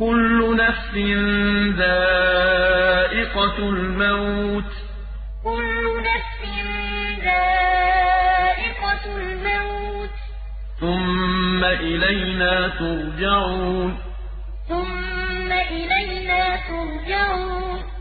كُلُّ نَفْسٍ ذَائِقَةُ الْمَوْتِ ۖ. كُلُّ نَفْسٍ ذَائِقَةُ الْمَوْتِ. ثم إلينا ترجعون ۖ. ثُمَّ إِلَيْنَا تُرْجَعُونَ.